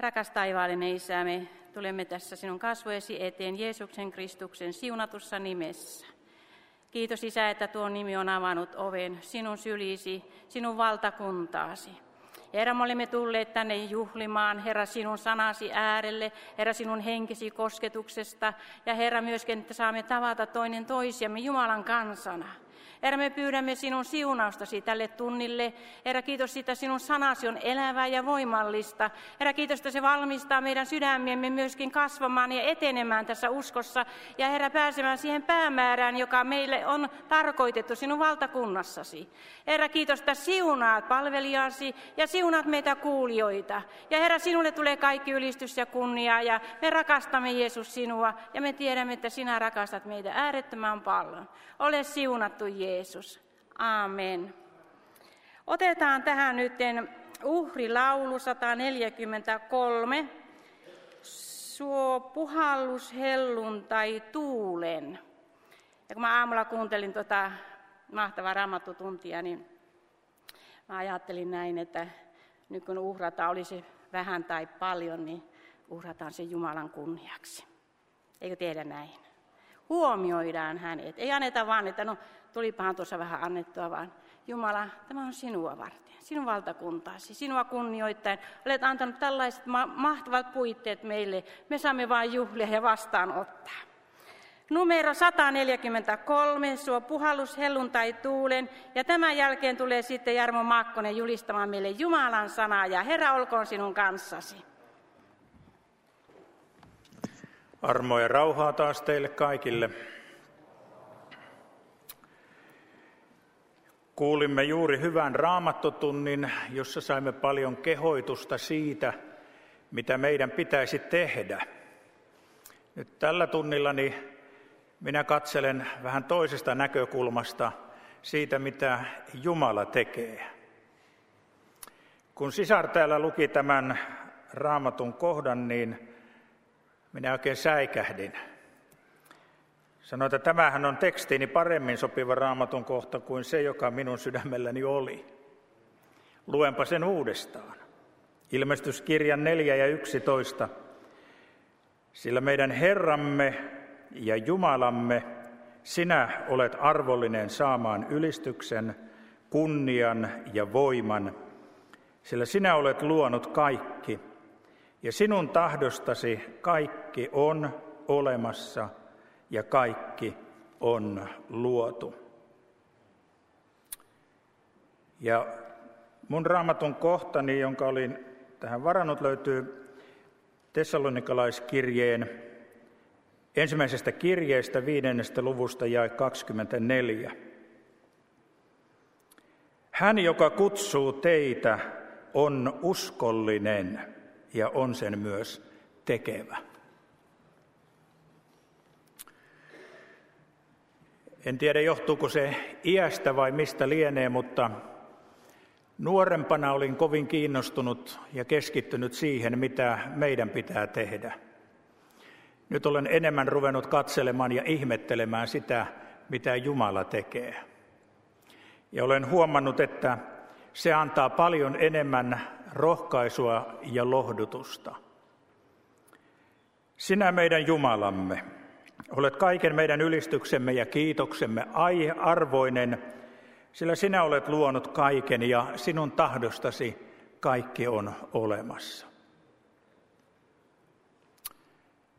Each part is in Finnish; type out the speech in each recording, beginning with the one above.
Rakas taivaallinen Isä, me tulemme tässä sinun kasvoesi eteen Jeesuksen Kristuksen siunatussa nimessä. Kiitos Isä, että tuo nimi on avannut oven sinun syliisi, sinun valtakuntaasi. Herra, me olemme tulleet tänne juhlimaan, Herra, sinun sanasi äärelle, Herra, sinun henkesi kosketuksesta, ja Herra myöskin, että saamme tavata toinen toisiamme Jumalan kansana. Herra, me pyydämme sinun siunaustasi tälle tunnille. Herra, kiitos siitä sinun sanasi on elävää ja voimallista. Herra, kiitos, että se valmistaa meidän sydämiemme myöskin kasvamaan ja etenemään tässä uskossa. Ja Herra, pääsemään siihen päämäärään, joka meille on tarkoitettu sinun valtakunnassasi. Herra, kiitos, että siunaat palvelijasi ja siunaat meitä kuulijoita. Ja Herra, sinulle tulee kaikki ylistys ja kunnia ja me rakastamme Jeesus sinua ja me tiedämme, että sinä rakastat meitä äärettömän paljon. Ole siunattu Jeesus. Jeesus. Amen. Otetaan tähän nyt uhrilaulu 143. Suo puhallus hellun tai tuulen. Ja kun mä aamulla kuuntelin tuota mahtavaa raamattutuntia, niin mä ajattelin näin, että nyt kun uhrata olisi vähän tai paljon, niin uhrataan se Jumalan kunniaksi. Eikö tiedä näin? Huomioidaan hänet. Ei anneta vaan, että no tulipahan tuossa vähän annettua, vaan Jumala, tämä on sinua varten, sinun valtakuntaasi, sinua kunnioittain. Olet antanut tällaiset ma- mahtavat puitteet meille. Me saamme vain juhlia ja vastaanottaa. Numero 143, suo puhallus helluntai tuulen. Ja tämän jälkeen tulee sitten Jarmo Maakkonen julistamaan meille Jumalan sanaa. Ja Herra olkoon sinun kanssasi. Armoa ja rauhaa taas teille kaikille. Kuulimme juuri hyvän raamattotunnin, jossa saimme paljon kehoitusta siitä, mitä meidän pitäisi tehdä. Nyt tällä tunnillani minä katselen vähän toisesta näkökulmasta siitä, mitä Jumala tekee. Kun sisar täällä luki tämän raamatun kohdan, niin minä oikein säikähdin. Sanoin, että tämähän on tekstiini paremmin sopiva raamatun kohta kuin se, joka minun sydämelläni oli. Luenpa sen uudestaan. Ilmestyskirjan 4 ja 11. Sillä meidän Herramme ja Jumalamme, sinä olet arvollinen saamaan ylistyksen, kunnian ja voiman, sillä sinä olet luonut kaikki, ja sinun tahdostasi kaikki on olemassa – ja kaikki on luotu. Ja mun raamatun kohtani, jonka olin tähän varannut, löytyy Tessalonikalaiskirjeen ensimmäisestä kirjeestä viidennestä luvusta ja 24. Hän, joka kutsuu teitä, on uskollinen ja on sen myös tekevä. En tiedä, johtuuko se iästä vai mistä lienee, mutta nuorempana olin kovin kiinnostunut ja keskittynyt siihen, mitä meidän pitää tehdä. Nyt olen enemmän ruvennut katselemaan ja ihmettelemään sitä, mitä Jumala tekee. Ja olen huomannut, että se antaa paljon enemmän rohkaisua ja lohdutusta. Sinä meidän Jumalamme, Olet kaiken meidän ylistyksemme ja kiitoksemme arvoinen, sillä sinä olet luonut kaiken ja sinun tahdostasi kaikki on olemassa.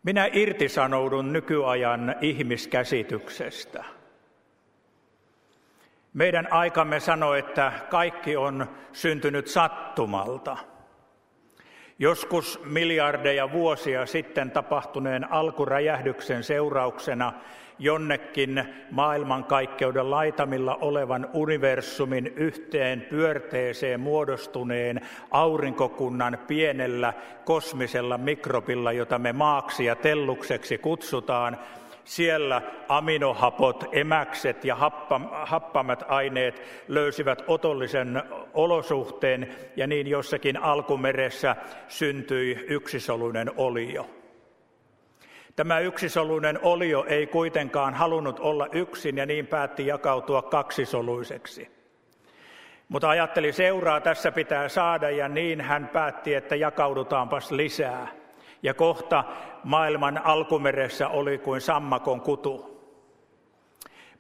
Minä irtisanoudun nykyajan ihmiskäsityksestä. Meidän aikamme sanoo, että kaikki on syntynyt sattumalta – Joskus miljardeja vuosia sitten tapahtuneen alkuräjähdyksen seurauksena jonnekin maailmankaikkeuden laitamilla olevan universumin yhteen pyörteeseen muodostuneen aurinkokunnan pienellä kosmisella mikrobilla, jota me maaksi ja tellukseksi kutsutaan, siellä aminohapot, emäkset ja happamat aineet löysivät otollisen olosuhteen ja niin jossakin alkumeressä syntyi yksisoluinen olio. Tämä yksisoluinen olio ei kuitenkaan halunnut olla yksin ja niin päätti jakautua kaksisoluiseksi. Mutta ajatteli, seuraa tässä pitää saada ja niin hän päätti, että jakaudutaanpas lisää. Ja kohta maailman alkumeressä oli kuin sammakon kutu.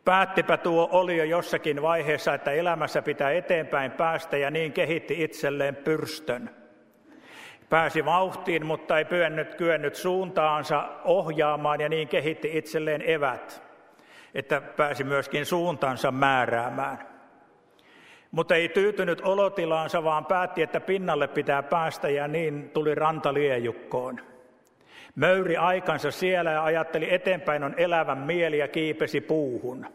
Päättipä tuo oli jo jossakin vaiheessa, että elämässä pitää eteenpäin päästä ja niin kehitti itselleen pyrstön. Pääsi vauhtiin, mutta ei pyönnyt, kyennyt suuntaansa ohjaamaan ja niin kehitti itselleen evät, että pääsi myöskin suuntansa määräämään. Mutta ei tyytynyt olotilaansa, vaan päätti, että pinnalle pitää päästä ja niin tuli rantaliejukkoon. Möyri aikansa siellä ja ajatteli eteenpäin on elävän mieli ja kiipesi puuhun.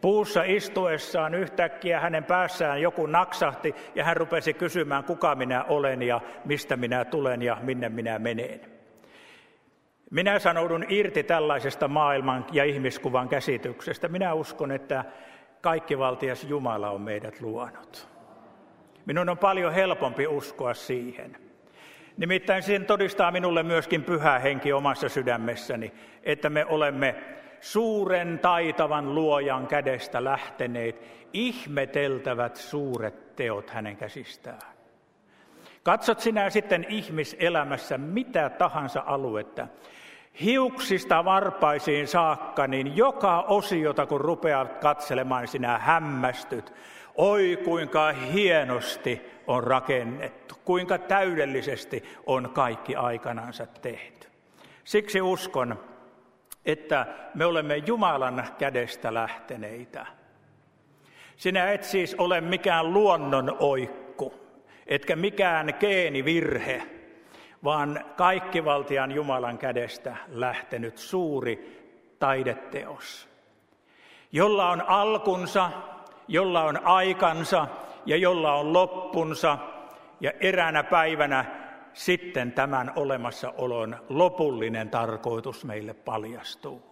Puussa istuessaan yhtäkkiä hänen päässään joku naksahti ja hän rupesi kysymään, kuka minä olen ja mistä minä tulen ja minne minä menen. Minä sanoudun irti tällaisesta maailman ja ihmiskuvan käsityksestä. Minä uskon, että kaikki valtias Jumala on meidät luonut. Minun on paljon helpompi uskoa siihen. Nimittäin sen todistaa minulle myöskin pyhä henki omassa sydämessäni, että me olemme suuren taitavan luojan kädestä lähteneet, ihmeteltävät suuret teot hänen käsistään. Katsot sinä sitten ihmiselämässä mitä tahansa aluetta, hiuksista varpaisiin saakka, niin joka osiota kun rupeat katselemaan, sinä hämmästyt. Oi kuinka hienosti on rakennettu, kuinka täydellisesti on kaikki aikanansa tehty. Siksi uskon, että me olemme Jumalan kädestä lähteneitä. Sinä et siis ole mikään luonnon oikku, etkä mikään geenivirhe, vaan kaikkivaltian Jumalan kädestä lähtenyt suuri taideteos, jolla on alkunsa, jolla on aikansa ja jolla on loppunsa, ja eräänä päivänä sitten tämän olemassaolon lopullinen tarkoitus meille paljastuu.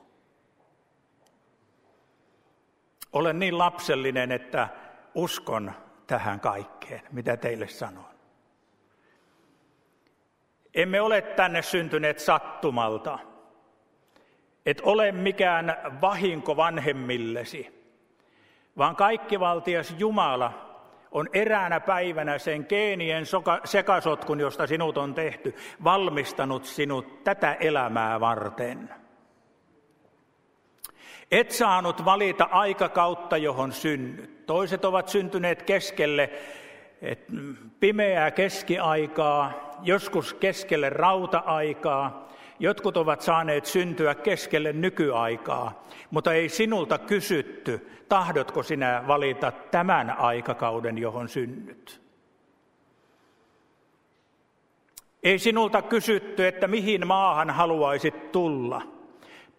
Olen niin lapsellinen, että uskon tähän kaikkeen, mitä teille sanon. Emme ole tänne syntyneet sattumalta. Et ole mikään vahinko vanhemmillesi, vaan kaikkivaltias Jumala on eräänä päivänä sen geenien sekasotkun, josta sinut on tehty, valmistanut sinut tätä elämää varten. Et saanut valita aikakautta, johon synnyt. Toiset ovat syntyneet keskelle et, pimeää keskiaikaa, joskus keskelle rauta-aikaa, Jotkut ovat saaneet syntyä keskelle nykyaikaa, mutta ei sinulta kysytty, tahdotko sinä valita tämän aikakauden, johon synnyt. Ei sinulta kysytty, että mihin maahan haluaisit tulla.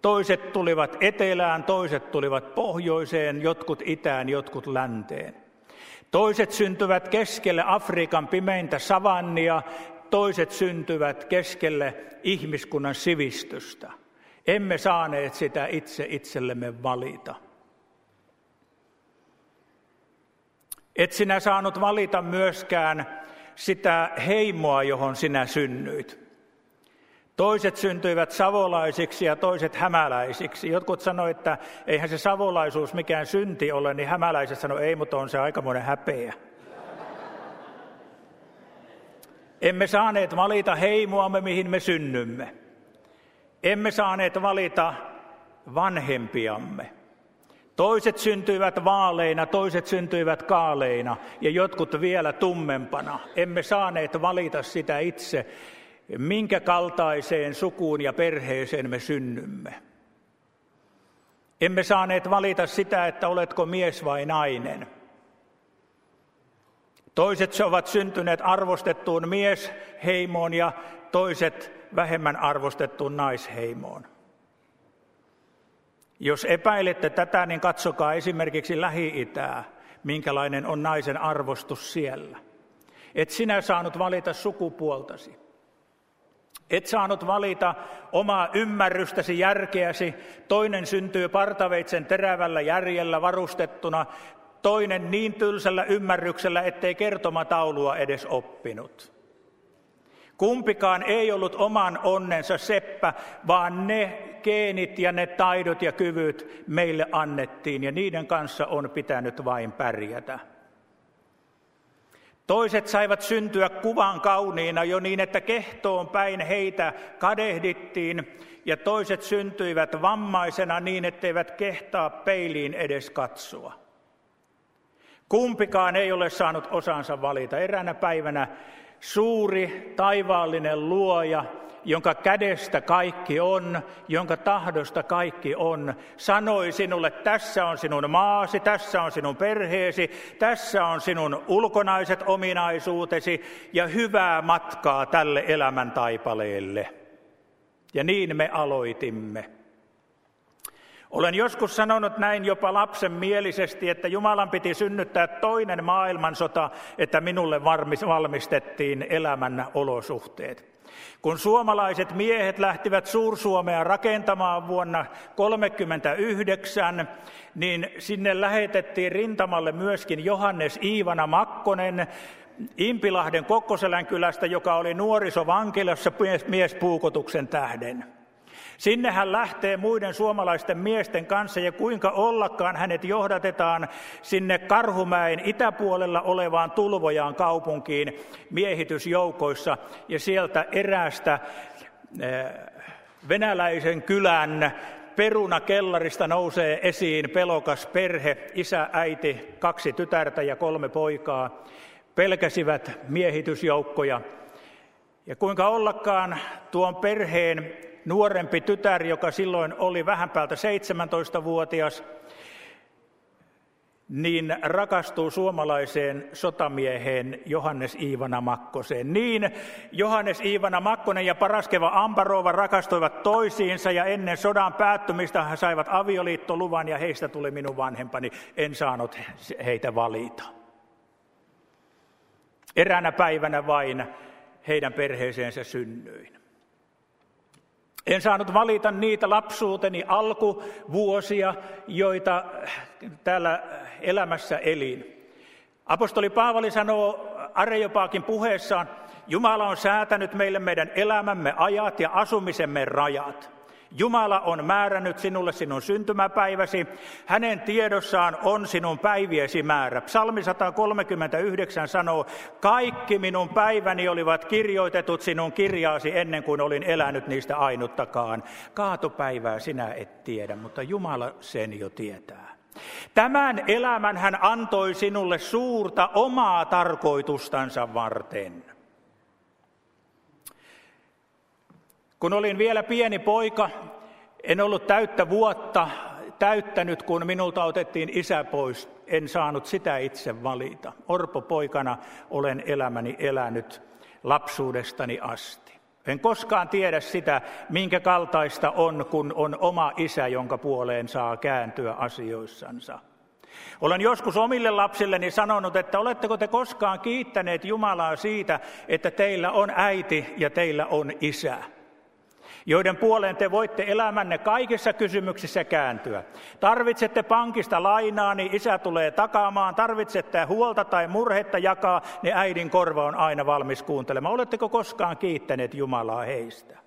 Toiset tulivat etelään, toiset tulivat pohjoiseen, jotkut itään, jotkut länteen. Toiset syntyvät keskelle Afrikan pimeintä savannia, toiset syntyvät keskelle ihmiskunnan sivistystä. Emme saaneet sitä itse itsellemme valita. Et sinä saanut valita myöskään sitä heimoa, johon sinä synnyit. Toiset syntyivät savolaisiksi ja toiset hämäläisiksi. Jotkut sanoivat, että eihän se savolaisuus mikään synti ole, niin hämäläiset sanoivat, ei, mutta on se aikamoinen häpeä. Emme saaneet valita heimoamme, mihin me synnymme. Emme saaneet valita vanhempiamme. Toiset syntyivät vaaleina, toiset syntyivät kaaleina ja jotkut vielä tummempana. Emme saaneet valita sitä itse, minkä kaltaiseen sukuun ja perheeseen me synnymme. Emme saaneet valita sitä, että oletko mies vai nainen. Toiset ovat syntyneet arvostettuun miesheimoon ja toiset vähemmän arvostettuun naisheimoon. Jos epäilette tätä, niin katsokaa esimerkiksi Lähi-Itää, minkälainen on naisen arvostus siellä. Et sinä saanut valita sukupuoltasi. Et saanut valita omaa ymmärrystäsi, järkeäsi. Toinen syntyy partaveitsen terävällä järjellä varustettuna, toinen niin tylsällä ymmärryksellä, ettei kertomataulua edes oppinut. Kumpikaan ei ollut oman onnensa seppä, vaan ne geenit ja ne taidot ja kyvyt meille annettiin ja niiden kanssa on pitänyt vain pärjätä. Toiset saivat syntyä kuvan kauniina jo niin, että kehtoon päin heitä kadehdittiin, ja toiset syntyivät vammaisena niin, etteivät kehtaa peiliin edes katsoa. Kumpikaan ei ole saanut osansa valita. Eräänä päivänä suuri taivaallinen luoja jonka kädestä kaikki on, jonka tahdosta kaikki on, sanoi sinulle, tässä on sinun maasi, tässä on sinun perheesi, tässä on sinun ulkonaiset ominaisuutesi ja hyvää matkaa tälle elämän taipaleelle. Ja niin me aloitimme. Olen joskus sanonut näin jopa lapsen mielisesti, että Jumalan piti synnyttää toinen maailmansota, että minulle valmistettiin elämän olosuhteet. Kun suomalaiset miehet lähtivät Suur-Suomea rakentamaan vuonna 1939, niin sinne lähetettiin rintamalle myöskin Johannes Iivana Makkonen, Impilahden Kokkoselän kylästä, joka oli nuorisovankilassa miespuukotuksen tähden. Sinne hän lähtee muiden suomalaisten miesten kanssa ja kuinka ollakaan hänet johdatetaan sinne Karhumäen itäpuolella olevaan Tulvojaan kaupunkiin miehitysjoukoissa ja sieltä eräästä eh, venäläisen kylän perunakellarista nousee esiin pelokas perhe, isä, äiti, kaksi tytärtä ja kolme poikaa, pelkäsivät miehitysjoukkoja. Ja kuinka ollakaan tuon perheen nuorempi tytär, joka silloin oli vähän päältä 17-vuotias, niin rakastuu suomalaiseen sotamieheen Johannes Iivana Makkoseen. Niin Johannes Iivana Makkonen ja Paraskeva Amparova rakastuivat toisiinsa ja ennen sodan päättymistä he saivat avioliittoluvan ja heistä tuli minun vanhempani. En saanut heitä valita. Eräänä päivänä vain heidän perheeseensä synnyin. En saanut valita niitä lapsuuteni alkuvuosia, joita täällä elämässä elin. Apostoli Paavali sanoo Arejopaakin puheessaan, Jumala on säätänyt meille meidän elämämme ajat ja asumisemme rajat. Jumala on määrännyt sinulle sinun syntymäpäiväsi. Hänen tiedossaan on sinun päiviesi määrä. Psalmi 139 sanoo, kaikki minun päiväni olivat kirjoitetut sinun kirjaasi ennen kuin olin elänyt niistä ainuttakaan. Kaatopäivää sinä et tiedä, mutta Jumala sen jo tietää. Tämän elämän hän antoi sinulle suurta omaa tarkoitustansa varten. Kun olin vielä pieni poika, en ollut täyttä vuotta täyttänyt, kun minulta otettiin isä pois. En saanut sitä itse valita. Orpo poikana olen elämäni elänyt lapsuudestani asti. En koskaan tiedä sitä, minkä kaltaista on, kun on oma isä, jonka puoleen saa kääntyä asioissansa. Olen joskus omille lapsilleni sanonut, että oletteko te koskaan kiittäneet Jumalaa siitä, että teillä on äiti ja teillä on isä joiden puoleen te voitte elämänne kaikissa kysymyksissä kääntyä. Tarvitsette pankista lainaa, niin isä tulee takaamaan. Tarvitsette huolta tai murhetta jakaa, niin äidin korva on aina valmis kuuntelemaan. Oletteko koskaan kiittäneet Jumalaa heistä?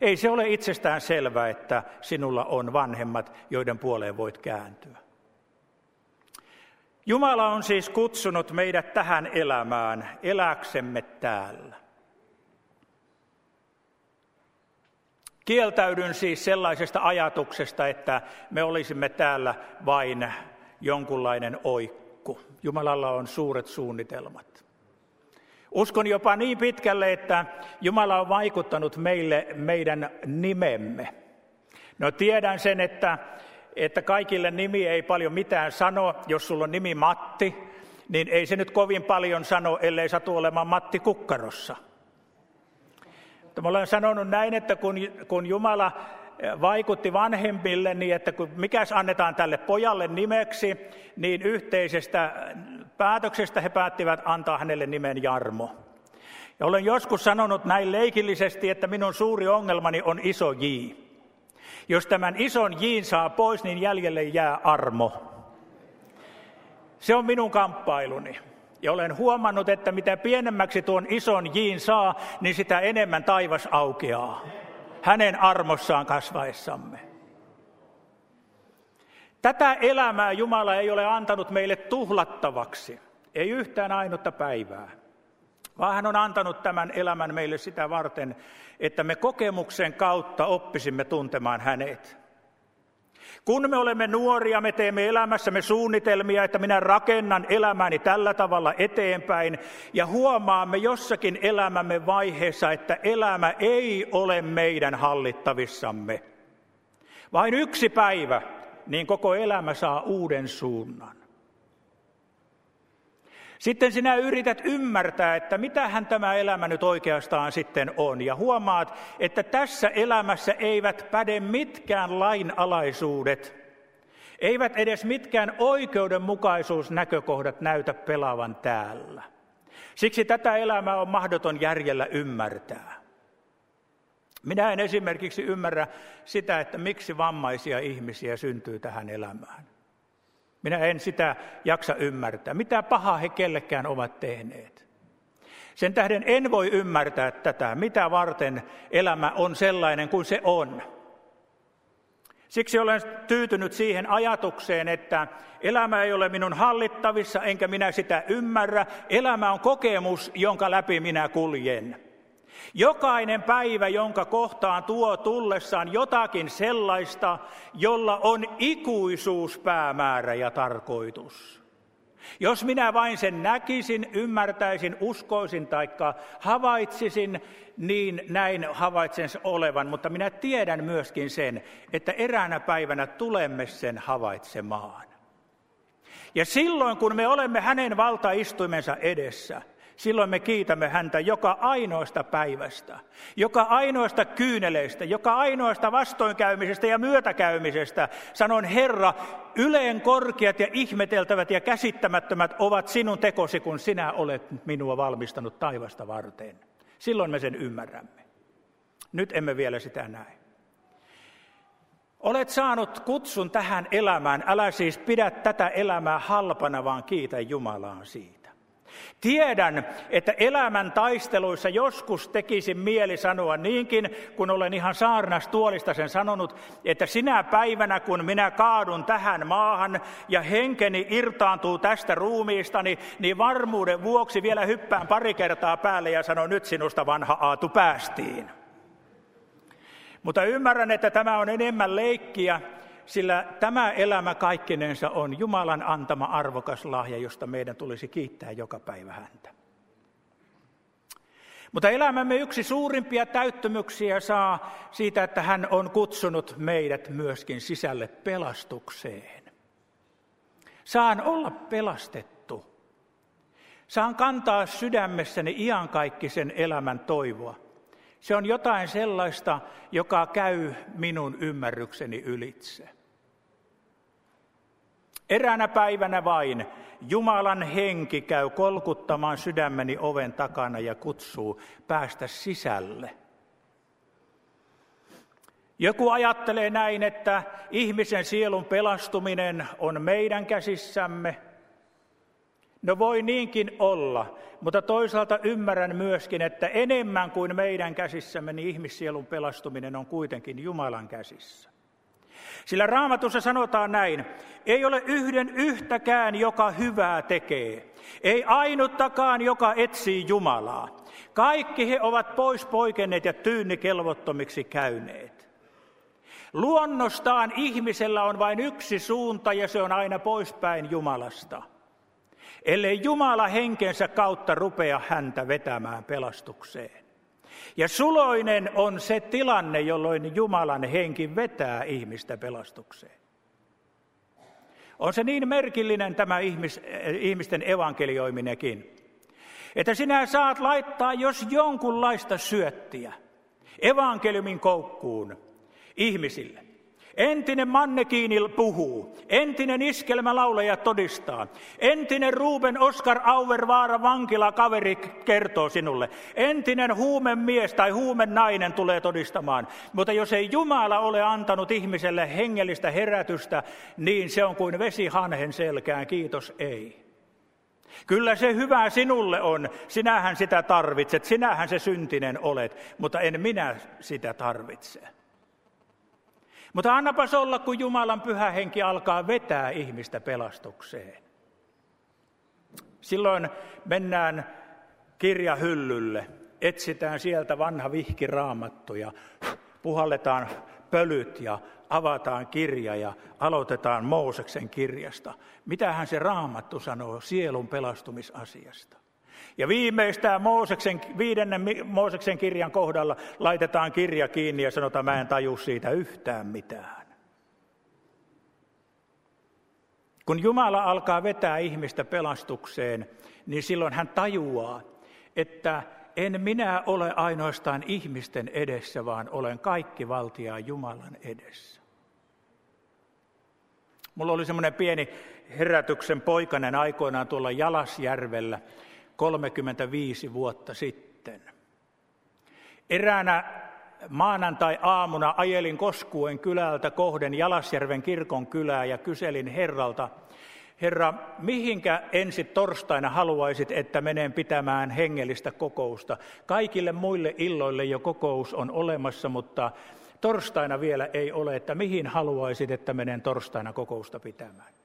Ei se ole itsestään selvää, että sinulla on vanhemmat, joiden puoleen voit kääntyä. Jumala on siis kutsunut meidät tähän elämään, eläksemme täällä. Kieltäydyn siis sellaisesta ajatuksesta, että me olisimme täällä vain jonkunlainen oikku. Jumalalla on suuret suunnitelmat. Uskon jopa niin pitkälle, että Jumala on vaikuttanut meille meidän nimemme. No tiedän sen, että, että kaikille nimi ei paljon mitään sano. Jos sulla on nimi Matti, niin ei se nyt kovin paljon sano, ellei satu olemaan Matti Kukkarossa – mutta mä olen sanonut näin, että kun, kun Jumala eh, vaikutti vanhemmille, niin että kun mikäs annetaan tälle pojalle nimeksi, niin yhteisestä päätöksestä he päättivät antaa hänelle nimen Jarmo. Ja olen joskus sanonut näin leikillisesti, että minun suuri ongelmani on iso J. Jos tämän ison J saa pois, niin jäljelle jää armo. Se on minun kamppailuni. Ja olen huomannut, että mitä pienemmäksi tuon ison jiin saa, niin sitä enemmän taivas aukeaa. Hänen armossaan kasvaessamme. Tätä elämää Jumala ei ole antanut meille tuhlattavaksi. Ei yhtään ainutta päivää. Vaan hän on antanut tämän elämän meille sitä varten, että me kokemuksen kautta oppisimme tuntemaan hänet. Kun me olemme nuoria, me teemme elämässämme suunnitelmia, että minä rakennan elämäni tällä tavalla eteenpäin ja huomaamme jossakin elämämme vaiheessa, että elämä ei ole meidän hallittavissamme. Vain yksi päivä, niin koko elämä saa uuden suunnan. Sitten sinä yrität ymmärtää, että mitähän tämä elämä nyt oikeastaan sitten on. Ja huomaat, että tässä elämässä eivät päde mitkään lainalaisuudet, eivät edes mitkään oikeudenmukaisuusnäkökohdat näytä pelaavan täällä. Siksi tätä elämää on mahdoton järjellä ymmärtää. Minä en esimerkiksi ymmärrä sitä, että miksi vammaisia ihmisiä syntyy tähän elämään. Minä en sitä jaksa ymmärtää. Mitä pahaa he kellekään ovat tehneet. Sen tähden en voi ymmärtää tätä, mitä varten elämä on sellainen kuin se on. Siksi olen tyytynyt siihen ajatukseen, että elämä ei ole minun hallittavissa, enkä minä sitä ymmärrä. Elämä on kokemus, jonka läpi minä kuljen. Jokainen päivä, jonka kohtaan tuo tullessaan jotakin sellaista, jolla on ikuisuuspäämäärä ja tarkoitus. Jos minä vain sen näkisin, ymmärtäisin, uskoisin tai havaitsisin, niin näin havaitsen olevan. Mutta minä tiedän myöskin sen, että eräänä päivänä tulemme sen havaitsemaan. Ja silloin, kun me olemme hänen valtaistuimensa edessä – Silloin me kiitämme häntä joka ainoasta päivästä, joka ainoasta kyyneleistä, joka ainoasta vastoinkäymisestä ja myötäkäymisestä. Sanon, Herra, yleen korkeat ja ihmeteltävät ja käsittämättömät ovat sinun tekosi, kun sinä olet minua valmistanut taivasta varten. Silloin me sen ymmärrämme. Nyt emme vielä sitä näe. Olet saanut kutsun tähän elämään. Älä siis pidä tätä elämää halpana, vaan kiitä Jumalaa siitä. Tiedän, että elämän taisteluissa joskus tekisin mieli sanoa niinkin, kun olen ihan saarnastuolista sen sanonut, että sinä päivänä, kun minä kaadun tähän maahan ja henkeni irtaantuu tästä ruumiistani, niin varmuuden vuoksi vielä hyppään pari kertaa päälle ja sanon, nyt sinusta vanha aatu päästiin. Mutta ymmärrän, että tämä on enemmän leikkiä sillä tämä elämä kaikkinensa on Jumalan antama arvokas lahja, josta meidän tulisi kiittää joka päivä häntä. Mutta elämämme yksi suurimpia täyttymyksiä saa siitä, että hän on kutsunut meidät myöskin sisälle pelastukseen. Saan olla pelastettu. Saan kantaa sydämessäni iankaikkisen elämän toivoa. Se on jotain sellaista, joka käy minun ymmärrykseni ylitse. Eräänä päivänä vain Jumalan henki käy kolkuttamaan sydämeni oven takana ja kutsuu päästä sisälle. Joku ajattelee näin, että ihmisen sielun pelastuminen on meidän käsissämme – No voi niinkin olla, mutta toisaalta ymmärrän myöskin, että enemmän kuin meidän käsissämme, niin ihmissielun pelastuminen on kuitenkin Jumalan käsissä. Sillä raamatussa sanotaan näin, ei ole yhden yhtäkään, joka hyvää tekee. Ei ainuttakaan, joka etsii Jumalaa. Kaikki he ovat pois poikenneet ja tyynnikelvottomiksi käyneet. Luonnostaan ihmisellä on vain yksi suunta ja se on aina poispäin Jumalasta – ellei Jumala henkensä kautta rupea häntä vetämään pelastukseen. Ja suloinen on se tilanne, jolloin Jumalan henki vetää ihmistä pelastukseen. On se niin merkillinen tämä ihmis, ihmisten evankelioiminenkin, että sinä saat laittaa jos jonkunlaista syöttiä evankeliumin koukkuun ihmisille. Entinen mannekiinil puhuu, entinen iskelmälauleja todistaa, entinen Ruben Oskar Auervaara vankila kaveri kertoo sinulle, entinen huumen mies tai huumen nainen tulee todistamaan. Mutta jos ei Jumala ole antanut ihmiselle hengellistä herätystä, niin se on kuin vesi hanhen selkään, kiitos ei. Kyllä se hyvä sinulle on, sinähän sitä tarvitset, sinähän se syntinen olet, mutta en minä sitä tarvitse. Mutta annapas olla, kun Jumalan pyhä henki alkaa vetää ihmistä pelastukseen. Silloin mennään kirjahyllylle, etsitään sieltä vanha vihkiraamattu ja puhalletaan pölyt ja avataan kirja ja aloitetaan Mooseksen kirjasta. Mitähän se raamattu sanoo sielun pelastumisasiasta? Ja viimeistään Mooseksen, viidennen Mooseksen kirjan kohdalla laitetaan kirja kiinni ja sanotaan, mä en taju siitä yhtään mitään. Kun Jumala alkaa vetää ihmistä pelastukseen, niin silloin hän tajuaa, että en minä ole ainoastaan ihmisten edessä, vaan olen kaikki valtia Jumalan edessä. Mulla oli semmoinen pieni herätyksen poikainen aikoinaan tuolla Jalasjärvellä 35 vuotta sitten. Eräänä maanantai-aamuna ajelin Koskuen kylältä kohden Jalasjärven kirkon kylää ja kyselin herralta, Herra, mihinkä ensi torstaina haluaisit, että menen pitämään hengellistä kokousta? Kaikille muille illoille jo kokous on olemassa, mutta torstaina vielä ei ole, että mihin haluaisit, että menen torstaina kokousta pitämään.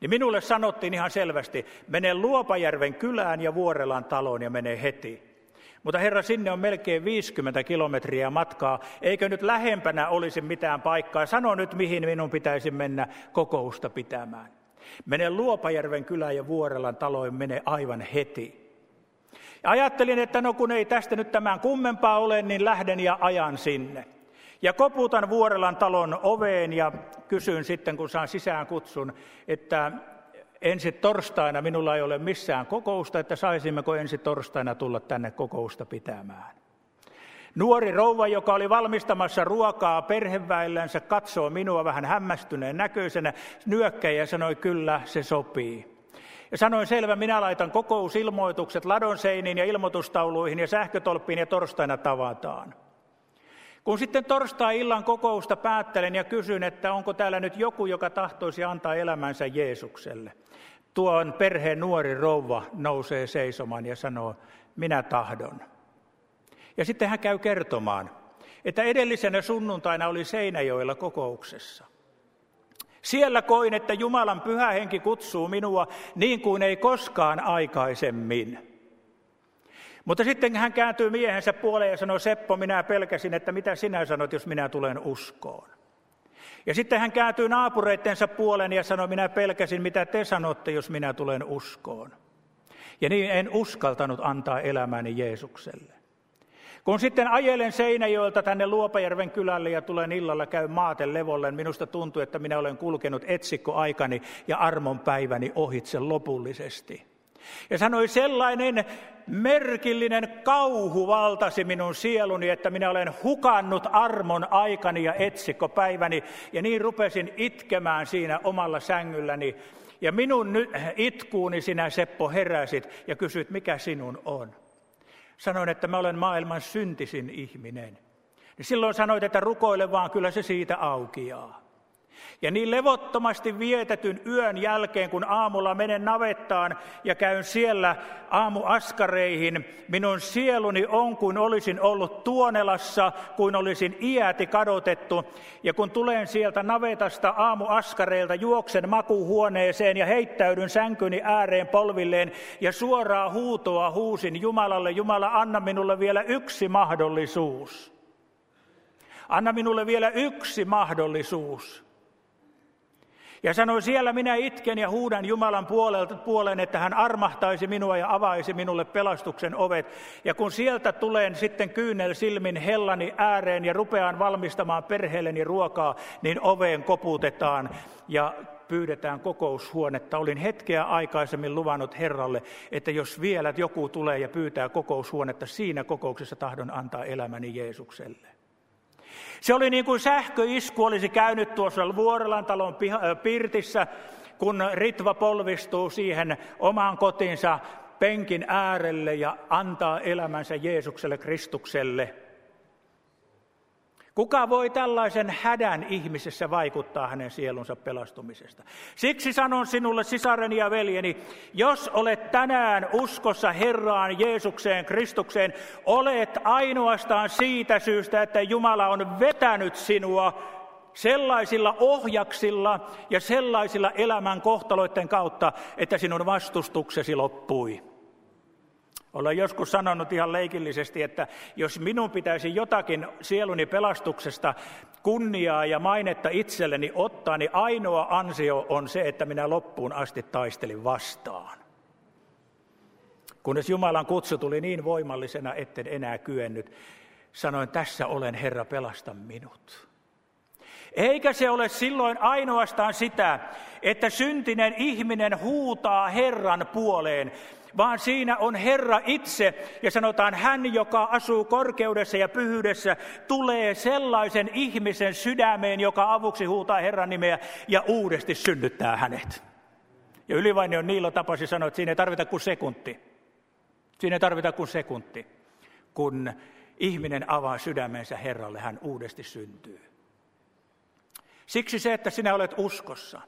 Niin minulle sanottiin ihan selvästi, mene Luopajärven kylään ja Vuorelan taloon ja mene heti. Mutta herra, sinne on melkein 50 kilometriä matkaa. Eikö nyt lähempänä olisi mitään paikkaa? Sano nyt, mihin minun pitäisi mennä kokousta pitämään. Mene Luopajärven kylään ja Vuorelan taloon, mene aivan heti. Ja ajattelin, että no kun ei tästä nyt tämän kummempaa ole, niin lähden ja ajan sinne. Ja koputan Vuorelan talon oveen ja kysyn sitten, kun saan sisään kutsun, että ensi torstaina minulla ei ole missään kokousta, että saisimmeko ensi torstaina tulla tänne kokousta pitämään. Nuori rouva, joka oli valmistamassa ruokaa perheväillänsä, katsoo minua vähän hämmästyneen näköisenä, nyökkäjä ja sanoi, kyllä, se sopii. Ja sanoin, selvä, minä laitan kokousilmoitukset ladon seiniin ja ilmoitustauluihin ja sähkötolppiin ja torstaina tavataan. Kun sitten torstai-illan kokousta päättelen ja kysyn, että onko täällä nyt joku, joka tahtoisi antaa elämänsä Jeesukselle. Tuon perheen nuori rouva nousee seisomaan ja sanoo, minä tahdon. Ja sitten hän käy kertomaan, että edellisenä sunnuntaina oli Seinäjoella kokouksessa. Siellä koin, että Jumalan pyhä henki kutsuu minua niin kuin ei koskaan aikaisemmin. Mutta sitten hän kääntyy miehensä puoleen ja sanoo, Seppo, minä pelkäsin, että mitä sinä sanot, jos minä tulen uskoon. Ja sitten hän kääntyy naapureittensa puoleen ja sanoo, minä pelkäsin, mitä te sanotte, jos minä tulen uskoon. Ja niin en uskaltanut antaa elämäni Jeesukselle. Kun sitten ajelen Seinäjoelta tänne Luopajärven kylälle ja tulen illalla käy maaten levolle, minusta tuntuu, että minä olen kulkenut etsikkoaikani ja armon päiväni ohitse lopullisesti. Ja sanoi, sellainen merkillinen kauhu valtasi minun sieluni, että minä olen hukannut armon aikani ja etsikkopäiväni. Ja niin rupesin itkemään siinä omalla sängylläni. Ja minun itkuuni sinä Seppo heräsit ja kysyt, mikä sinun on. Sanoin, että mä olen maailman syntisin ihminen. Niin silloin sanoit, että rukoile vaan, kyllä se siitä aukiaa. Ja niin levottomasti vietetyn yön jälkeen, kun aamulla menen navettaan ja käyn siellä aamuaskareihin, minun sieluni on kuin olisin ollut tuonelassa, kuin olisin iäti kadotettu. Ja kun tulen sieltä navetasta aamuaskareilta, juoksen makuhuoneeseen ja heittäydyn sänkyni ääreen polvilleen ja suoraa huutoa huusin Jumalalle, Jumala, anna minulle vielä yksi mahdollisuus. Anna minulle vielä yksi mahdollisuus. Ja sanoi, siellä minä itken ja huudan Jumalan puolelta, puolen, että hän armahtaisi minua ja avaisi minulle pelastuksen ovet. Ja kun sieltä tulen sitten kyynel silmin hellani ääreen ja rupean valmistamaan perheelleni ruokaa, niin oveen koputetaan ja pyydetään kokoushuonetta. Olin hetkeä aikaisemmin luvannut Herralle, että jos vielä joku tulee ja pyytää kokoushuonetta, siinä kokouksessa tahdon antaa elämäni Jeesukselle. Se oli niin kuin sähköisku olisi käynyt tuossa Vuorelan talon pirtissä, kun Ritva polvistuu siihen omaan kotinsa penkin äärelle ja antaa elämänsä Jeesukselle Kristukselle – Kuka voi tällaisen hädän ihmisessä vaikuttaa hänen sielunsa pelastumisesta? Siksi sanon sinulle, sisareni ja veljeni, jos olet tänään uskossa Herraan, Jeesukseen, Kristukseen, olet ainoastaan siitä syystä, että Jumala on vetänyt sinua sellaisilla ohjaksilla ja sellaisilla elämän kohtaloiden kautta, että sinun vastustuksesi loppui. Olen joskus sanonut ihan leikillisesti, että jos minun pitäisi jotakin sieluni pelastuksesta kunniaa ja mainetta itselleni ottaa, niin ainoa ansio on se, että minä loppuun asti taistelin vastaan. Kunnes Jumalan kutsu tuli niin voimallisena, etten enää kyennyt, sanoin, tässä olen Herra, pelasta minut. Eikä se ole silloin ainoastaan sitä, että syntinen ihminen huutaa Herran puoleen, vaan siinä on Herra itse, ja sanotaan hän, joka asuu korkeudessa ja pyhyydessä, tulee sellaisen ihmisen sydämeen, joka avuksi huutaa Herran nimeä ja uudesti synnyttää hänet. Ja Ylivainio Niilo tapasi sanoa, että siinä ei tarvita kuin sekunti. Siinä ei tarvita kuin sekunti, kun ihminen avaa sydämensä Herralle, hän uudesti syntyy. Siksi se, että sinä olet uskossa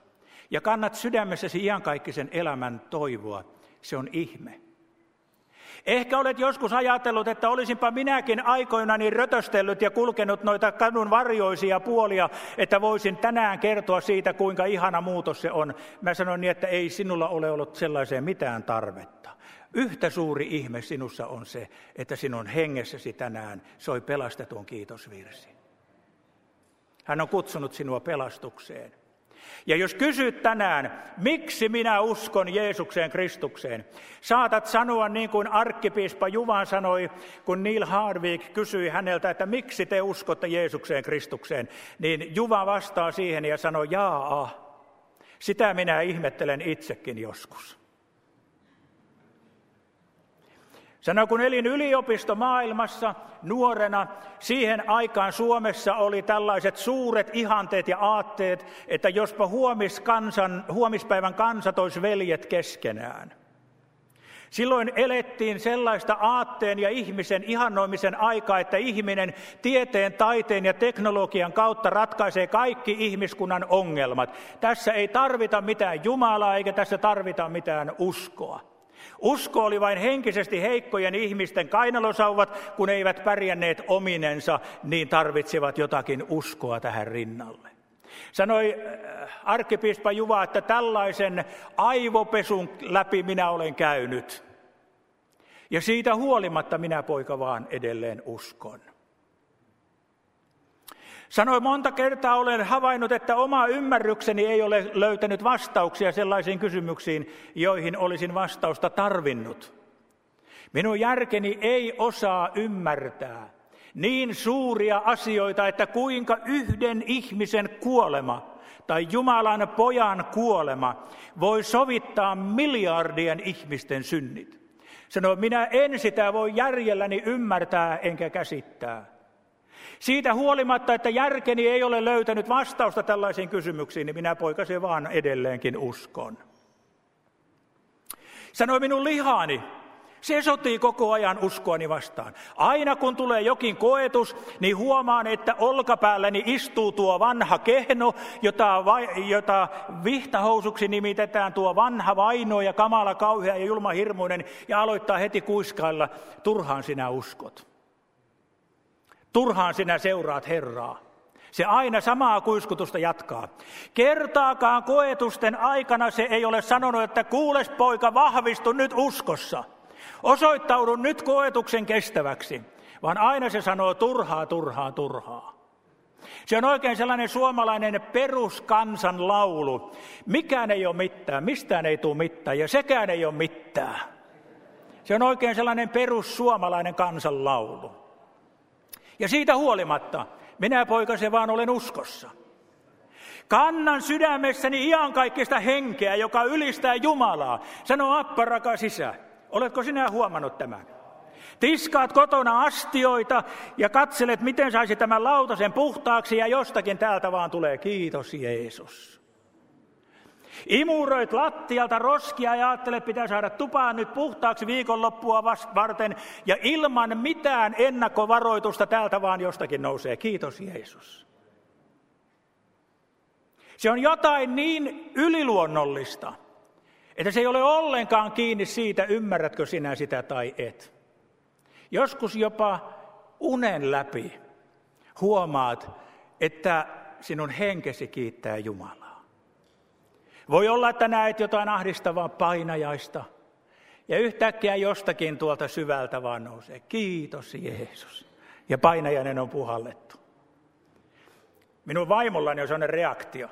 ja kannat sydämessäsi iankaikkisen elämän toivoa, se on ihme. Ehkä olet joskus ajatellut, että olisinpa minäkin aikoinani rötöstellyt ja kulkenut noita kadun varjoisia puolia, että voisin tänään kertoa siitä, kuinka ihana muutos se on. Mä sanon niin, että ei sinulla ole ollut sellaiseen mitään tarvetta. Yhtä suuri ihme sinussa on se, että sinun hengessäsi tänään soi pelastetun kiitosvirsi. Hän on kutsunut sinua pelastukseen. Ja jos kysyt tänään, miksi minä uskon Jeesukseen Kristukseen, saatat sanoa niin kuin arkkipiispa Juvan sanoi, kun Neil Hardwick kysyi häneltä, että miksi te uskotte Jeesukseen Kristukseen, niin Juva vastaa siihen ja sanoi, jaa, sitä minä ihmettelen itsekin joskus. Sanoi, kun elin yliopistomaailmassa nuorena, siihen aikaan Suomessa oli tällaiset suuret ihanteet ja aatteet, että jospa huomis kansan, huomispäivän kansat olisi veljet keskenään. Silloin elettiin sellaista aatteen ja ihmisen ihannoimisen aikaa, että ihminen tieteen, taiteen ja teknologian kautta ratkaisee kaikki ihmiskunnan ongelmat. Tässä ei tarvita mitään Jumalaa eikä tässä tarvita mitään uskoa. Usko oli vain henkisesti heikkojen ihmisten kainalosauvat, kun eivät pärjänneet ominensa, niin tarvitsivat jotakin uskoa tähän rinnalle. Sanoi äh, arkkipiispa Juva, että tällaisen aivopesun läpi minä olen käynyt. Ja siitä huolimatta minä poika vaan edelleen uskon. Sanoi monta kertaa olen havainnut, että oma ymmärrykseni ei ole löytänyt vastauksia sellaisiin kysymyksiin, joihin olisin vastausta tarvinnut. Minun järkeni ei osaa ymmärtää niin suuria asioita, että kuinka yhden ihmisen kuolema tai Jumalan pojan kuolema voi sovittaa miljardien ihmisten synnit. Sanoi, minä en sitä voi järjelläni ymmärtää enkä käsittää. Siitä huolimatta, että järkeni ei ole löytänyt vastausta tällaisiin kysymyksiin, niin minä poikasi vaan edelleenkin uskon. Sanoi minun lihani, se sotii koko ajan uskoani vastaan. Aina kun tulee jokin koetus, niin huomaan, että olkapäälleni istuu tuo vanha kehno, jota, jota vihtahousuksi nimitetään tuo vanha vaino ja kamala, kauhea ja julma hirmuinen, ja aloittaa heti kuiskailla, turhaan sinä uskot. Turhaan sinä seuraat Herraa. Se aina samaa kuiskutusta jatkaa. Kertaakaan koetusten aikana se ei ole sanonut, että kuules poika, vahvistu nyt uskossa. Osoittaudun nyt koetuksen kestäväksi. Vaan aina se sanoo turhaa, turhaa, turhaa. Se on oikein sellainen suomalainen peruskansan laulu. Mikään ei ole mitään, mistään ei tule mitään ja sekään ei ole mitään. Se on oikein sellainen perussuomalainen kansan laulu. Ja siitä huolimatta minä poikase vaan olen uskossa. Kannan sydämessäni iankaikkista henkeä, joka ylistää Jumalaa. Sano Appa, rakas isä, oletko sinä huomannut tämän? Tiskaat kotona astioita ja katselet, miten saisi tämän lautasen puhtaaksi ja jostakin täältä vaan tulee kiitos Jeesus. Imuroit lattialta roskia ja ajattelet, pitää saada tupaan nyt puhtaaksi viikonloppua varten. Ja ilman mitään ennakkovaroitusta täältä vaan jostakin nousee. Kiitos Jeesus. Se on jotain niin yliluonnollista, että se ei ole ollenkaan kiinni siitä, ymmärrätkö sinä sitä tai et. Joskus jopa unen läpi huomaat, että sinun henkesi kiittää Jumalaa. Voi olla, että näet jotain ahdistavaa painajaista ja yhtäkkiä jostakin tuolta syvältä vaan nousee. Kiitos Jeesus. Ja painajainen on puhallettu. Minun vaimollani on sellainen reaktio.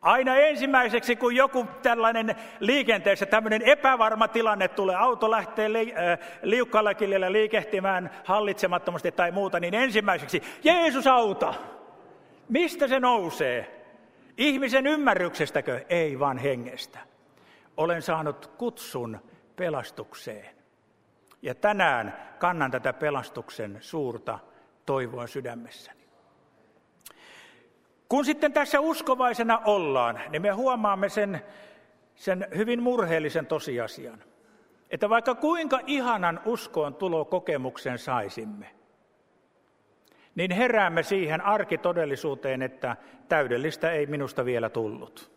Aina ensimmäiseksi, kun joku tällainen liikenteessä tämmöinen epävarma tilanne tulee, auto lähtee li, äh, liukkaalla kiljellä liikehtimään hallitsemattomasti tai muuta, niin ensimmäiseksi, Jeesus auta! Mistä se nousee? Ihmisen ymmärryksestäkö? Ei, vaan hengestä. Olen saanut kutsun pelastukseen. Ja tänään kannan tätä pelastuksen suurta toivoa sydämessäni. Kun sitten tässä uskovaisena ollaan, niin me huomaamme sen, sen hyvin murheellisen tosiasian, että vaikka kuinka ihanan uskoon tulokokemuksen saisimme, niin heräämme siihen arkitodellisuuteen, että täydellistä ei minusta vielä tullut.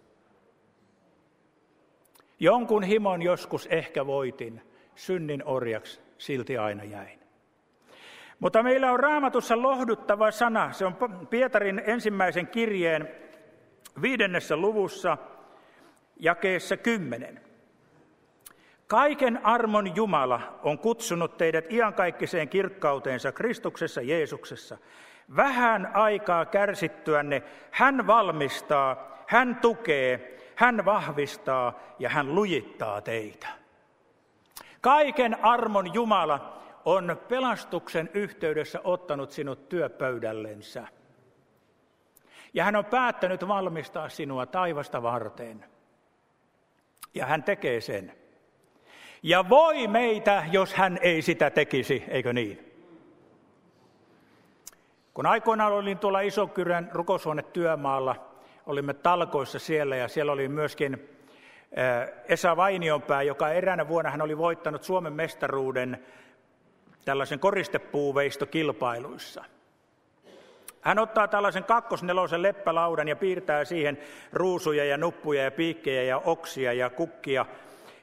Jonkun himon joskus ehkä voitin, synnin orjaksi silti aina jäin. Mutta meillä on raamatussa lohduttava sana. Se on Pietarin ensimmäisen kirjeen viidennessä luvussa jakeessa kymmenen. Kaiken armon Jumala on kutsunut teidät iankaikkiseen kirkkauteensa Kristuksessa Jeesuksessa. Vähän aikaa kärsittyänne hän valmistaa, hän tukee, hän vahvistaa ja hän lujittaa teitä. Kaiken armon Jumala on pelastuksen yhteydessä ottanut sinut työpöydällensä. Ja hän on päättänyt valmistaa sinua taivasta varten. Ja hän tekee sen. Ja voi meitä, jos hän ei sitä tekisi, eikö niin? Kun aikoinaan olin tuolla Isokyrän työmaalla, olimme talkoissa siellä ja siellä oli myöskin eh, Esa Vainionpää, joka eräänä vuonna hän oli voittanut Suomen mestaruuden tällaisen koristepuuveistokilpailuissa. Hän ottaa tällaisen kakkosnelosen leppälaudan ja piirtää siihen ruusuja ja nuppuja ja piikkejä ja oksia ja kukkia.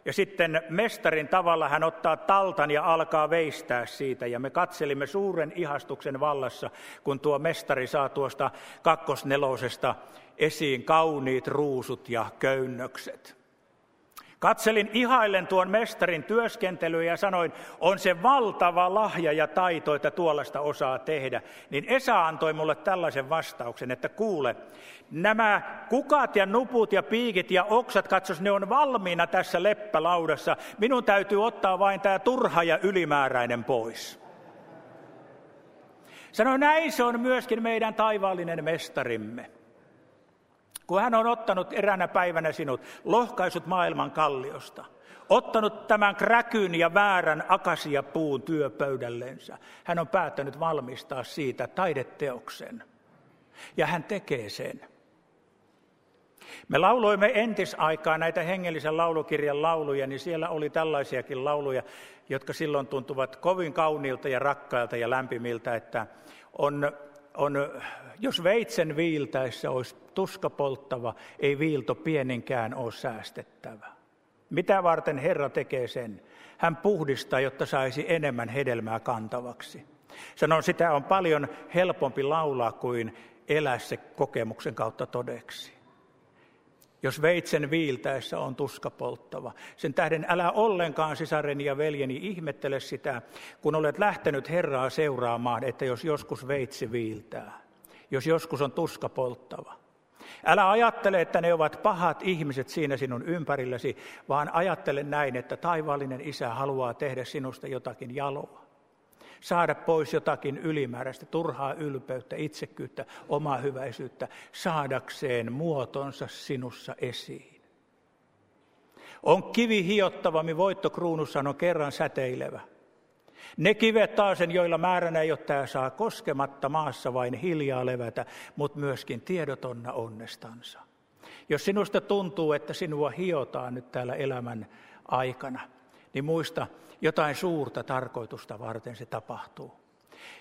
Ja sitten mestarin tavalla hän ottaa taltan ja alkaa veistää siitä. Ja me katselimme suuren ihastuksen vallassa, kun tuo mestari saa tuosta kakkosnelosesta esiin kauniit ruusut ja köynnökset. Katselin ihaillen tuon mestarin työskentelyä ja sanoin, on se valtava lahja ja taito, että tuollaista osaa tehdä. Niin Esa antoi mulle tällaisen vastauksen, että kuule, nämä kukat ja nuput ja piikit ja oksat, katsos, ne on valmiina tässä leppälaudassa. Minun täytyy ottaa vain tämä turha ja ylimääräinen pois. Sanoin, näin se on myöskin meidän taivaallinen mestarimme kun hän on ottanut eräänä päivänä sinut, lohkaisut maailman kalliosta, ottanut tämän kräkyn ja väärän akasiapuun työpöydällensä, hän on päättänyt valmistaa siitä taideteoksen. Ja hän tekee sen. Me lauloimme entisaikaa näitä hengellisen laulukirjan lauluja, niin siellä oli tällaisiakin lauluja, jotka silloin tuntuvat kovin kauniilta ja rakkailta ja lämpimiltä, että on, on jos veitsen viiltäessä olisi tuska polttava, ei viilto pieninkään ole säästettävä. Mitä varten Herra tekee sen? Hän puhdistaa, jotta saisi enemmän hedelmää kantavaksi. Sanon, sitä on paljon helpompi laulaa kuin elää se kokemuksen kautta todeksi. Jos veitsen viiltäessä on tuska polttava. Sen tähden älä ollenkaan, sisareni ja veljeni, ihmettele sitä, kun olet lähtenyt Herraa seuraamaan, että jos joskus veitsi viiltää jos joskus on tuska polttava. Älä ajattele, että ne ovat pahat ihmiset siinä sinun ympärilläsi, vaan ajattele näin, että taivaallinen isä haluaa tehdä sinusta jotakin jaloa. Saada pois jotakin ylimääräistä, turhaa ylpeyttä, itsekyyttä, omaa hyväisyyttä, saadakseen muotonsa sinussa esiin. On kivi hiottavammin voittokruunussa on kerran säteilevä. Ne kivet taasen, joilla määränä ei ole tämä saa koskematta maassa vain hiljaa levätä, mutta myöskin tiedotonna onnestansa. Jos sinusta tuntuu, että sinua hiotaan nyt täällä elämän aikana, niin muista, jotain suurta tarkoitusta varten se tapahtuu.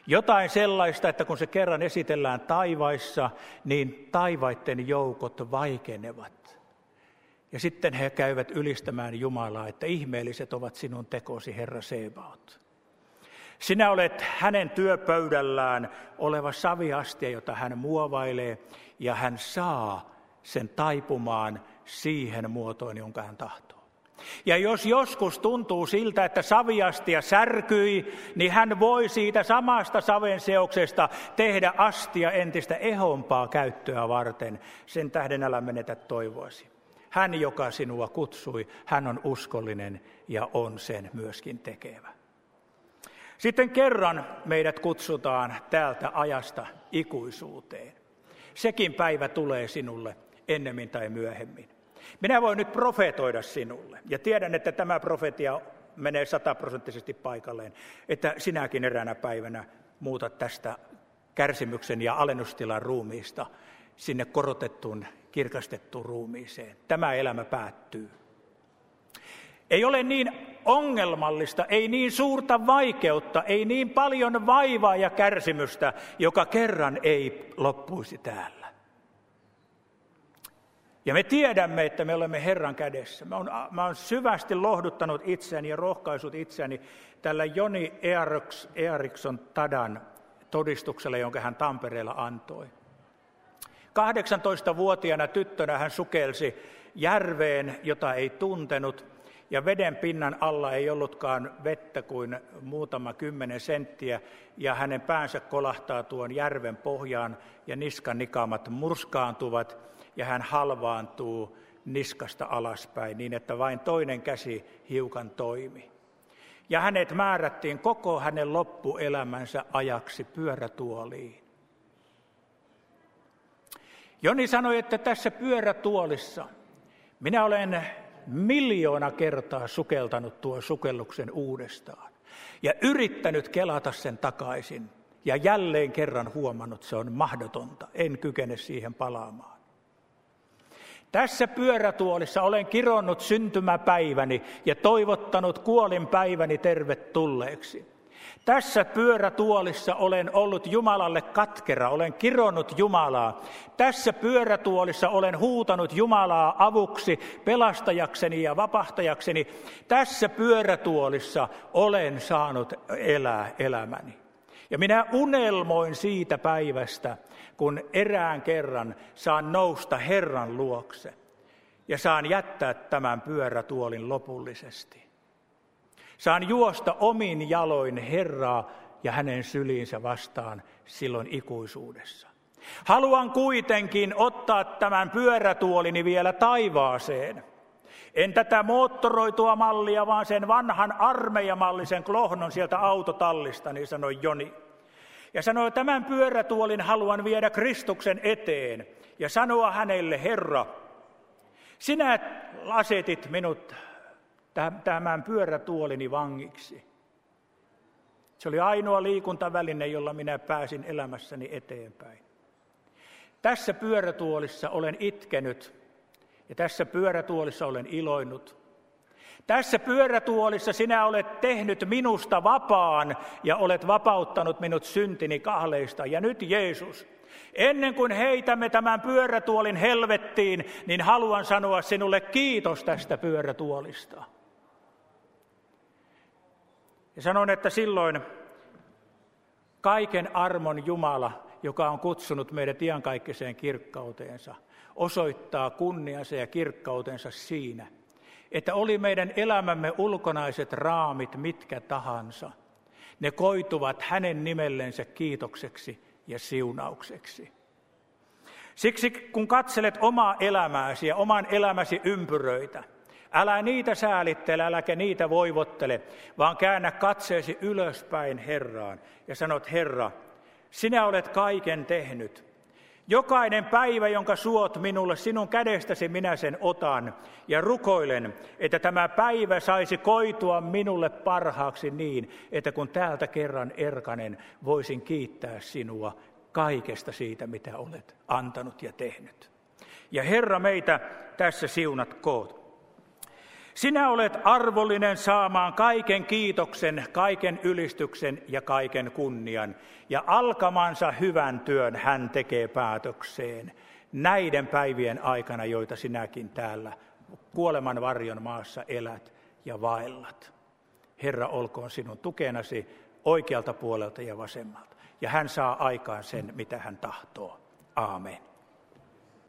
Jotain sellaista, että kun se kerran esitellään taivaissa, niin taivaitten joukot vaikenevat. Ja sitten he käyvät ylistämään Jumalaa, että ihmeelliset ovat sinun tekosi, Herra Sebaot. Sinä olet hänen työpöydällään oleva saviastia, jota hän muovailee, ja hän saa sen taipumaan siihen muotoon, jonka hän tahtoo. Ja jos joskus tuntuu siltä, että saviastia särkyi, niin hän voi siitä samasta saven seoksesta tehdä astia entistä ehompaa käyttöä varten. Sen tähden älä menetä toivoasi. Hän, joka sinua kutsui, hän on uskollinen ja on sen myöskin tekevä. Sitten kerran meidät kutsutaan täältä ajasta ikuisuuteen. Sekin päivä tulee sinulle ennemmin tai myöhemmin. Minä voin nyt profetoida sinulle, ja tiedän, että tämä profetia menee sataprosenttisesti paikalleen, että sinäkin eräänä päivänä muutat tästä kärsimyksen ja alennustilan ruumiista sinne korotettuun, kirkastettuun ruumiiseen. Tämä elämä päättyy. Ei ole niin ongelmallista, ei niin suurta vaikeutta, ei niin paljon vaivaa ja kärsimystä, joka kerran ei loppuisi täällä. Ja me tiedämme, että me olemme Herran kädessä. Mä oon, mä oon syvästi lohduttanut itseäni ja rohkaisut itseäni tällä Joni Earikson Tadan todistuksella, jonka hän Tampereella antoi. 18-vuotiaana tyttönä hän sukelsi järveen, jota ei tuntenut, ja veden pinnan alla ei ollutkaan vettä kuin muutama kymmenen senttiä, ja hänen päänsä kolahtaa tuon järven pohjaan, ja niskan nikaamat murskaantuvat, ja hän halvaantuu niskasta alaspäin niin, että vain toinen käsi hiukan toimi. Ja hänet määrättiin koko hänen loppuelämänsä ajaksi pyörätuoliin. Joni sanoi, että tässä pyörätuolissa minä olen miljoona kertaa sukeltanut tuon sukelluksen uudestaan ja yrittänyt kelata sen takaisin ja jälleen kerran huomannut, se on mahdotonta, en kykene siihen palaamaan. Tässä pyörätuolissa olen kironnut syntymäpäiväni ja toivottanut kuolinpäiväni tervetulleeksi. Tässä pyörätuolissa olen ollut Jumalalle katkera, olen kironnut Jumalaa. Tässä pyörätuolissa olen huutanut Jumalaa avuksi, pelastajakseni ja vapahtajakseni. Tässä pyörätuolissa olen saanut elää elämäni. Ja minä unelmoin siitä päivästä, kun erään kerran saan nousta Herran luokse ja saan jättää tämän pyörätuolin lopullisesti. Saan juosta omin jaloin Herraa ja hänen syliinsä vastaan silloin ikuisuudessa. Haluan kuitenkin ottaa tämän pyörätuolini vielä taivaaseen. En tätä moottoroitua mallia, vaan sen vanhan armeijamallisen klohnon sieltä autotallista, niin sanoi Joni. Ja sanoi, tämän pyörätuolin haluan viedä Kristuksen eteen ja sanoa hänelle, Herra, sinä asetit minut tämän pyörätuolini vangiksi. Se oli ainoa liikuntaväline, jolla minä pääsin elämässäni eteenpäin. Tässä pyörätuolissa olen itkenyt ja tässä pyörätuolissa olen iloinut. Tässä pyörätuolissa sinä olet tehnyt minusta vapaan ja olet vapauttanut minut syntini kahleista. Ja nyt Jeesus, ennen kuin heitämme tämän pyörätuolin helvettiin, niin haluan sanoa sinulle kiitos tästä pyörätuolista. Ja sanon, että silloin kaiken armon Jumala, joka on kutsunut meidät iankaikkiseen kirkkauteensa, osoittaa kunniansa ja kirkkautensa siinä – että oli meidän elämämme ulkonaiset raamit mitkä tahansa, ne koituvat hänen nimellensä kiitokseksi ja siunaukseksi. Siksi kun katselet omaa elämääsi ja oman elämäsi ympyröitä, älä niitä säälittele, äläkä niitä voivottele, vaan käännä katseesi ylöspäin Herraan ja sanot, Herra, sinä olet kaiken tehnyt. Jokainen päivä, jonka suot minulle, sinun kädestäsi minä sen otan ja rukoilen, että tämä päivä saisi koitua minulle parhaaksi niin, että kun täältä kerran erkanen, voisin kiittää sinua kaikesta siitä, mitä olet antanut ja tehnyt. Ja Herra meitä tässä siunat koot. Sinä olet arvollinen saamaan kaiken kiitoksen, kaiken ylistyksen ja kaiken kunnian. Ja alkamansa hyvän työn hän tekee päätökseen näiden päivien aikana, joita sinäkin täällä kuoleman varjon maassa elät ja vaellat. Herra olkoon sinun tukenasi, oikealta puolelta ja vasemmalta. Ja hän saa aikaan sen, mitä hän tahtoo. Aamen.